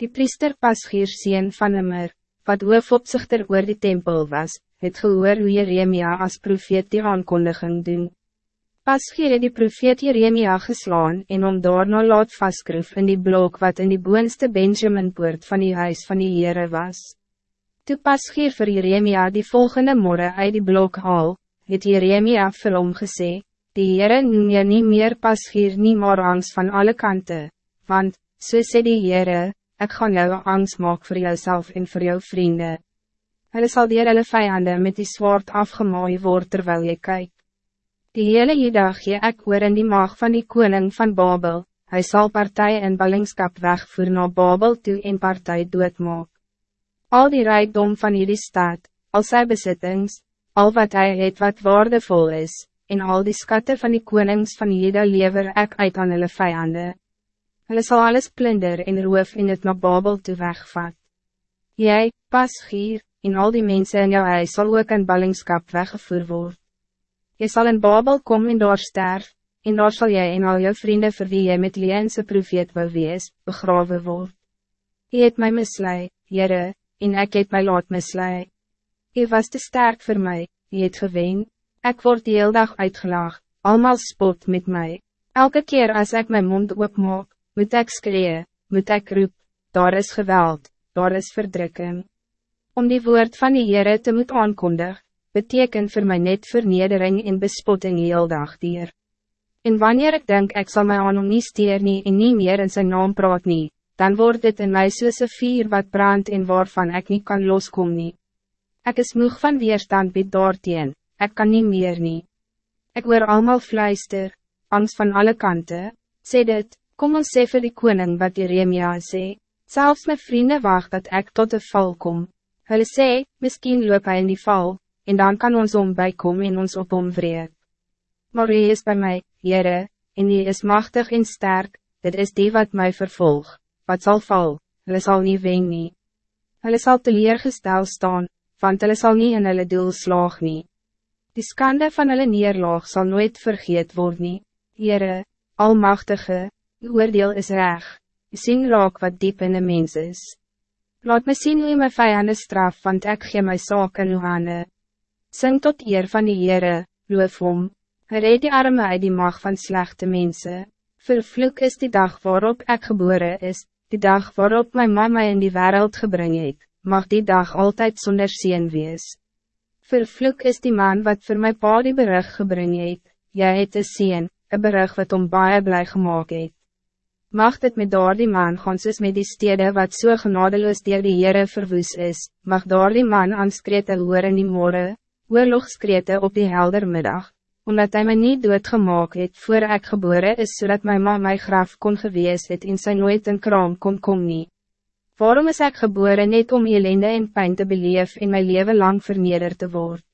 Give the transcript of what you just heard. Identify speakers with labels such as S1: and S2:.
S1: Die priester Pasgier sien van Immer, wat hoofopzichter oor die tempel was, het gehoor hoe Jeremia als profeet die aankondiging doen. Pasgier het die profeet Jeremia geslaan en om daarna laat vastskroef in die blok wat in die boonste Benjaminpoort van die huis van die Heere was. Toe Pasgier vir Jeremia die volgende morgen uit die blok haal, het Jeremia vir hom gesê, die Heere noem je nie meer Pasgier nie maar angst van alle kanten, want, so sê die Heere, ik ga jou angst maken voor jouzelf en voor jouw vrienden. Hulle sal dier hulle vijanden met die zwaard afgemaai word terwijl je kijkt. Die hele jedag gee ek oor in die maag van die koning van Babel, hij zal partij en ballingskap wegvoer naar Babel toe en partij doodmaak. Al die rijkdom van hierdie stad, al sy besittings, al wat hij het wat waardevol is, en al die skatte van die konings van Jeda lever ek uit aan hulle vijanden. Hulle sal alles plunder en roof en het na Babel toe wegvat. Jy, pas hier, en al die mensen in jou huis sal ook in ballingskap weggevoer word. Jy zal in Babel kom en daar sterf, en daar sal jy en al jou vrienden vir wie jy met Leense profeet wil wees, begrawe word. Jy het my mislui, Jere, en ek het my laat mislui. Jy was te sterk voor mij, jy het gewen, ek word die heel dag uitgelaag, almal spot met mij. Elke keer als ik mijn mond opmaak, moet ik skree, moet ik roep, daar is geweld, daar is verdrukking. Om die woord van die Heere te moet aankondig, betekent voor mij net vernedering en bespotting heel dag dier. En wanneer ik denk ik zal mij aan hom nie steer nie en nie meer in zijn naam praat nie, dan wordt dit in mij soos vier wat brandt en waarvan ik niet kan loskom nie. Ek is moeg van weerstand bied daarteen, ik kan niet meer nie. Ik hoor allemaal fluister, angst van alle kanten, sê dit, Kom ons sê vir die koning wat Jeremia sê, zelfs mijn vrienden wacht dat ik tot de val kom. Hulle sê, miskien loop hy in die val, en dan kan ons om bijkom en ons op hom vreed. Maar hy is bij mij, Jere, en hy is machtig en sterk, dit is die wat mij vervolg, wat zal val, hulle sal nie wen nie. Hulle sal teleergestel staan, want hulle sal nie in hulle doel slaag nie. Die skande van hulle neerlaag zal nooit vergeet worden. nie, Jere, Almachtige, Uw oordeel is reg, u sien raak wat diep in de mens is. Laat me zien hoe je mijn vijanden straf, want ik gee my saak in uw hande. Sing tot eer van die Heere, loof hom, gereed die arme uit die mag van slechte mensen. Vervloek is die dag waarop ik geboren is, die dag waarop mijn mama in die wereld gebring het, mag die dag altijd zonder zien wees. Vervloek is die man wat voor mijn pa die berug gebring het, jy het een zien, een berug wat om baie blij gemaakt het. Mag dit met daar die man gaan soos met die stede wat so genadeloos dier die Heere verwoes is, mag daar die man aanskrete hoor in die morgen, oorlogskrete op die helder middag, omdat hij mij niet doodgemaak het voor ik geboren is, zodat mijn ma my graf kon gewees het en sy nooit in kraam kon kom nie. Waarom is ik geboren net om ellende en pijn te beleef en mijn leven lang vernederd te worden?